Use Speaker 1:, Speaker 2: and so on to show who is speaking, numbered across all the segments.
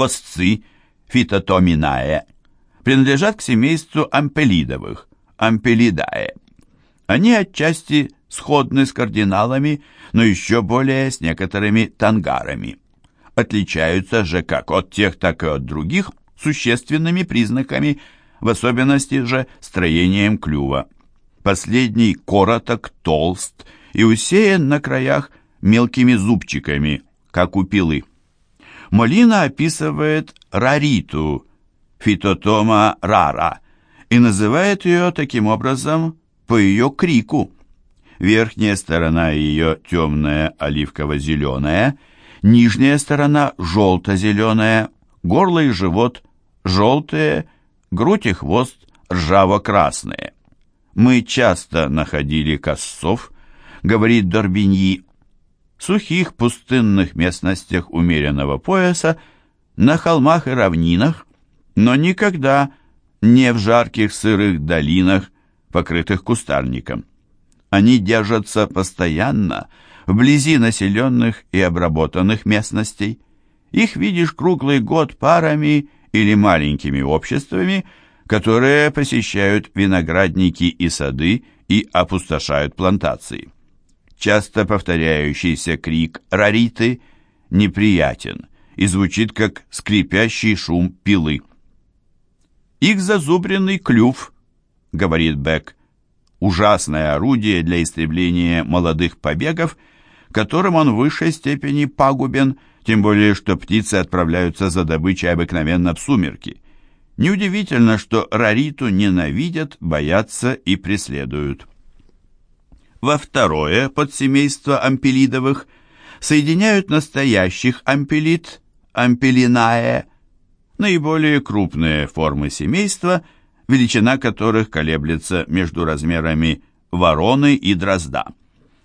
Speaker 1: косцы фитотоминае принадлежат к семейству ампелидовых, ампелидае. Они отчасти сходны с кардиналами, но еще более с некоторыми тангарами. Отличаются же как от тех, так и от других существенными признаками, в особенности же строением клюва. Последний короток, толст и усеян на краях мелкими зубчиками, как у пилы. Молина описывает рариту, фитотома рара, и называет ее таким образом по ее крику. Верхняя сторона ее темная оливково-зеленая, нижняя сторона желто-зеленая, горло и живот желтые, грудь и хвост ржаво-красные. Мы часто находили косцов, говорит Дорбиньи, сухих пустынных местностях умеренного пояса, на холмах и равнинах, но никогда не в жарких сырых долинах, покрытых кустарником. Они держатся постоянно вблизи населенных и обработанных местностей. Их видишь круглый год парами или маленькими обществами, которые посещают виноградники и сады и опустошают плантации. Часто повторяющийся крик рариты неприятен и звучит как скрипящий шум пилы. «Их зазубренный клюв», — говорит Бек, — «ужасное орудие для истребления молодых побегов, которым он в высшей степени пагубен, тем более что птицы отправляются за добычей обыкновенно в сумерки. Неудивительно, что рариту ненавидят, боятся и преследуют. Во второе подсемейство ампелидовых соединяют настоящих ампелид, ампелинае, наиболее крупные формы семейства, величина которых колеблется между размерами вороны и дрозда.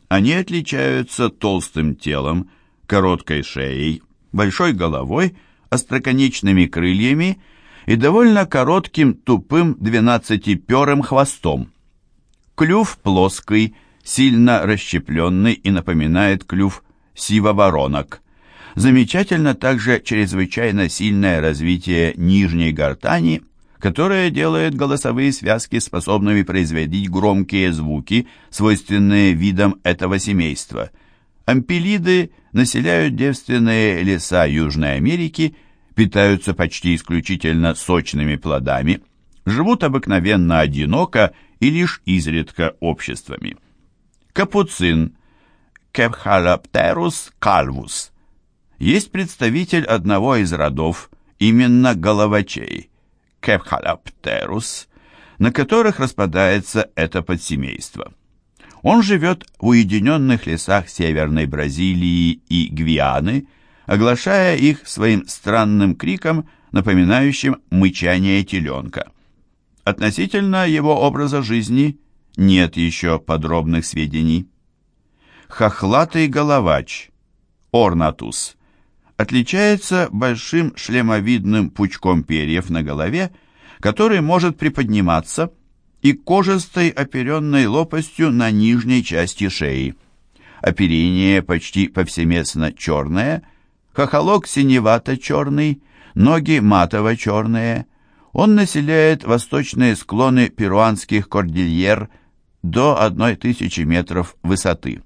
Speaker 1: Они отличаются толстым телом, короткой шеей, большой головой, остроконечными крыльями и довольно коротким тупым двенадцатиперым хвостом. Клюв плоский, сильно расщепленный и напоминает клюв сивоворонок. Замечательно также чрезвычайно сильное развитие нижней гортани, которое делает голосовые связки способными производить громкие звуки, свойственные видам этого семейства. Ампелиды населяют девственные леса Южной Америки, питаются почти исключительно сочными плодами, живут обыкновенно одиноко и лишь изредка обществами. Капуцин Кепхалоптерус кальвус есть представитель одного из родов, именно головачей, Кепхалоптерус, на которых распадается это подсемейство. Он живет в уединенных лесах Северной Бразилии и Гвианы, оглашая их своим странным криком, напоминающим мычание теленка. Относительно его образа жизни нет еще подробных сведений. Хохлатый головач, орнатус, отличается большим шлемовидным пучком перьев на голове, который может приподниматься, и кожистой оперенной лопастью на нижней части шеи. Оперение почти повсеместно черное, хохолок синевато-черный, ноги матово-черные. Он населяет восточные склоны перуанских кордильер до 1000 метров высоты.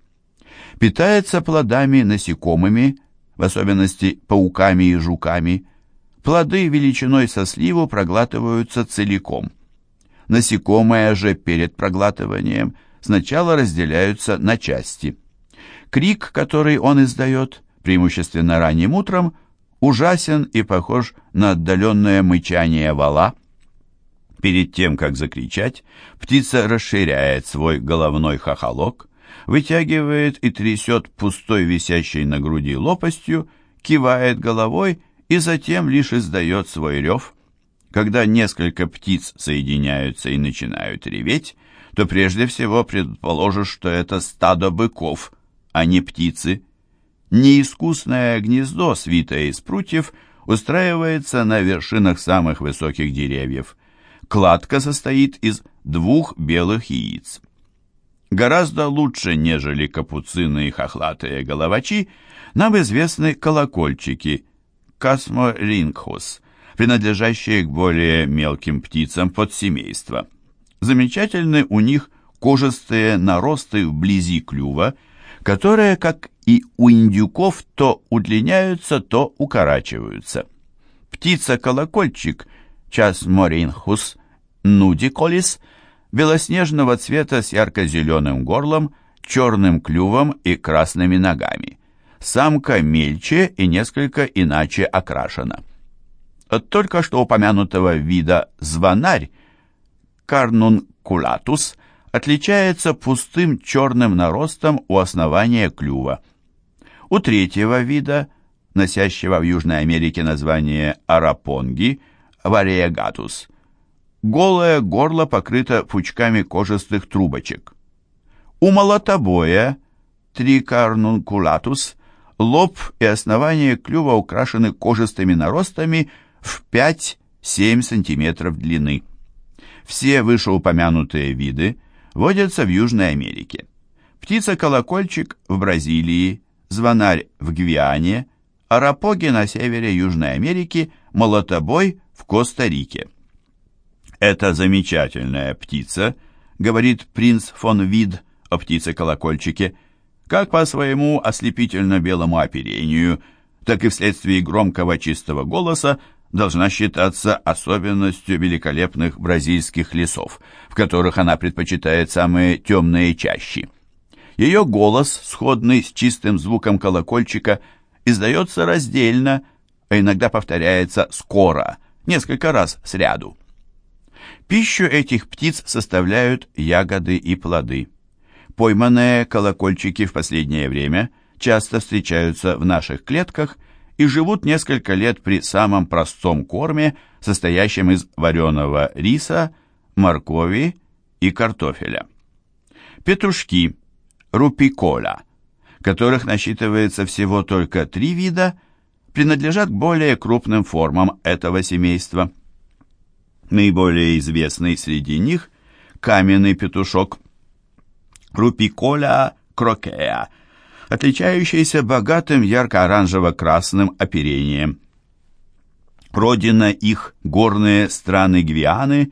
Speaker 1: Питается плодами насекомыми, в особенности пауками и жуками. Плоды величиной со сливу проглатываются целиком. Насекомые же перед проглатыванием сначала разделяются на части. Крик, который он издает, преимущественно ранним утром, ужасен и похож на отдаленное мычание вала. Перед тем, как закричать, птица расширяет свой головной хохолок, вытягивает и трясет пустой висящей на груди лопастью, кивает головой и затем лишь издает свой рев. Когда несколько птиц соединяются и начинают реветь, то прежде всего предположишь, что это стадо быков, а не птицы. Неискусное гнездо, свитое из прутьев, устраивается на вершинах самых высоких деревьев. Кладка состоит из двух белых яиц. Гораздо лучше, нежели капуцины и хохлатые головачи, нам известны колокольчики, Касморинхус, принадлежащие к более мелким птицам подсемейства. Замечательны у них кожистые наросты вблизи клюва, которые, как и у индюков, то удлиняются, то укорачиваются. Птица-колокольчик, час моринхус, нудиколис, белоснежного цвета с ярко-зеленым горлом, черным клювом и красными ногами. Самка мельче и несколько иначе окрашена. От только что упомянутого вида звонарь, карнункулатус, отличается пустым черным наростом у основания клюва. У третьего вида, носящего в Южной Америке название арапонги, вариегатус, голое горло покрыто пучками кожистых трубочек. У молотобоя, трикарнункулатус, лоб и основание клюва украшены кожистыми наростами в 5-7 см длины. Все вышеупомянутые виды водятся в Южной Америке. Птица-колокольчик в Бразилии, звонарь в Гвиане, арапоги на севере Южной Америки, молотобой в Коста-Рике. «Это замечательная птица», — говорит принц фон Вид о птице-колокольчике, как по своему ослепительно-белому оперению, так и вследствие громкого чистого голоса должна считаться особенностью великолепных бразильских лесов, в которых она предпочитает самые темные чащи. Ее голос, сходный с чистым звуком колокольчика, издается раздельно, а иногда повторяется скоро, несколько раз сряду. Пищу этих птиц составляют ягоды и плоды. Пойманные колокольчики в последнее время часто встречаются в наших клетках – и живут несколько лет при самом простом корме, состоящем из вареного риса, моркови и картофеля. Петушки, рупикола, которых насчитывается всего только три вида, принадлежат к более крупным формам этого семейства. Наиболее известный среди них каменный петушок Рупикола крокеа, отличающиеся богатым ярко-оранжево-красным оперением. Родина их – горные страны Гвианы,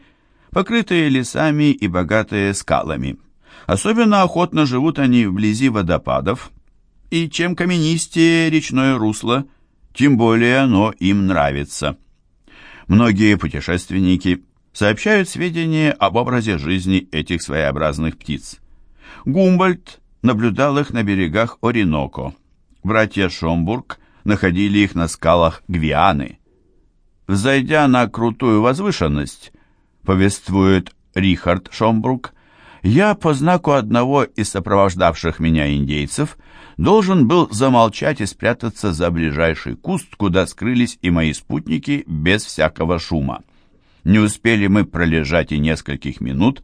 Speaker 1: покрытые лесами и богатые скалами. Особенно охотно живут они вблизи водопадов, и чем каменистее речное русло, тем более оно им нравится. Многие путешественники сообщают сведения об образе жизни этих своеобразных птиц. Гумбольд наблюдал их на берегах Ориноко. Братья Шомбург находили их на скалах Гвианы. Взойдя на крутую возвышенность, повествует Рихард Шомбург, я по знаку одного из сопровождавших меня индейцев должен был замолчать и спрятаться за ближайший куст, куда скрылись и мои спутники без всякого шума. Не успели мы пролежать и нескольких минут,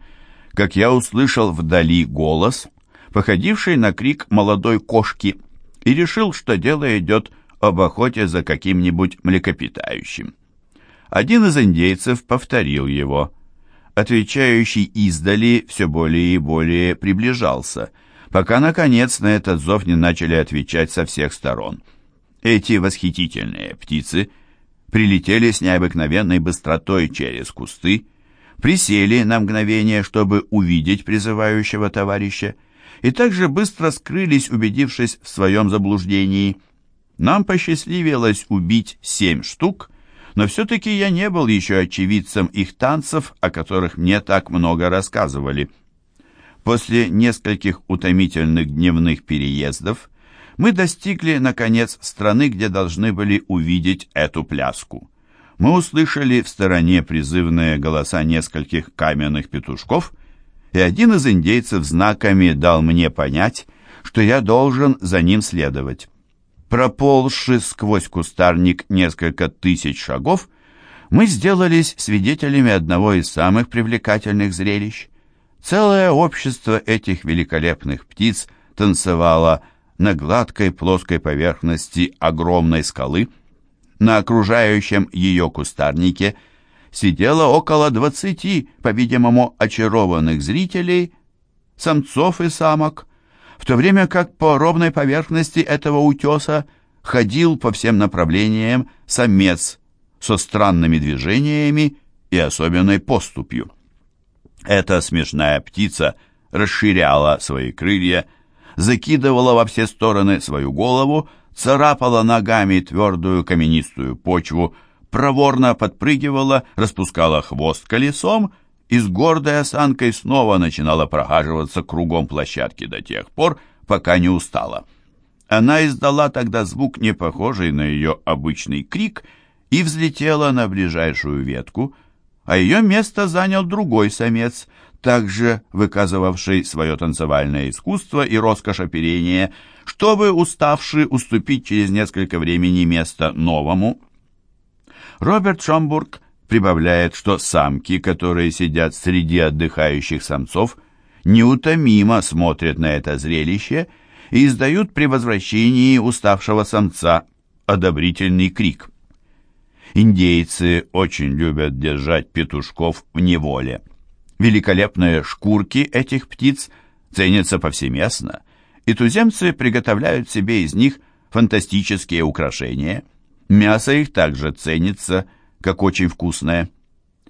Speaker 1: как я услышал вдали голос, походивший на крик молодой кошки, и решил, что дело идет об охоте за каким-нибудь млекопитающим. Один из индейцев повторил его. Отвечающий издали все более и более приближался, пока, наконец, на этот зов не начали отвечать со всех сторон. Эти восхитительные птицы прилетели с необыкновенной быстротой через кусты, присели на мгновение, чтобы увидеть призывающего товарища, и также быстро скрылись, убедившись в своем заблуждении. Нам посчастливилось убить семь штук, но все-таки я не был еще очевидцем их танцев, о которых мне так много рассказывали. После нескольких утомительных дневных переездов мы достигли, наконец, страны, где должны были увидеть эту пляску. Мы услышали в стороне призывные голоса нескольких каменных петушков и один из индейцев знаками дал мне понять, что я должен за ним следовать. Проползши сквозь кустарник несколько тысяч шагов, мы сделались свидетелями одного из самых привлекательных зрелищ. Целое общество этих великолепных птиц танцевало на гладкой плоской поверхности огромной скалы. На окружающем ее кустарнике – сидело около двадцати, по-видимому, очарованных зрителей, самцов и самок, в то время как по ровной поверхности этого утеса ходил по всем направлениям самец со странными движениями и особенной поступью. Эта смешная птица расширяла свои крылья, закидывала во все стороны свою голову, царапала ногами твердую каменистую почву, проворно подпрыгивала, распускала хвост колесом и с гордой осанкой снова начинала прохаживаться кругом площадки до тех пор, пока не устала. Она издала тогда звук, не похожий на ее обычный крик, и взлетела на ближайшую ветку, а ее место занял другой самец, также выказывавший свое танцевальное искусство и роскошь оперения, чтобы, уставший, уступить через несколько времени место новому. Роберт Шомбург прибавляет, что самки, которые сидят среди отдыхающих самцов, неутомимо смотрят на это зрелище и издают при возвращении уставшего самца одобрительный крик. Индейцы очень любят держать петушков в неволе. Великолепные шкурки этих птиц ценятся повсеместно, и туземцы приготовляют себе из них фантастические украшения. Мясо их также ценится, как очень вкусное –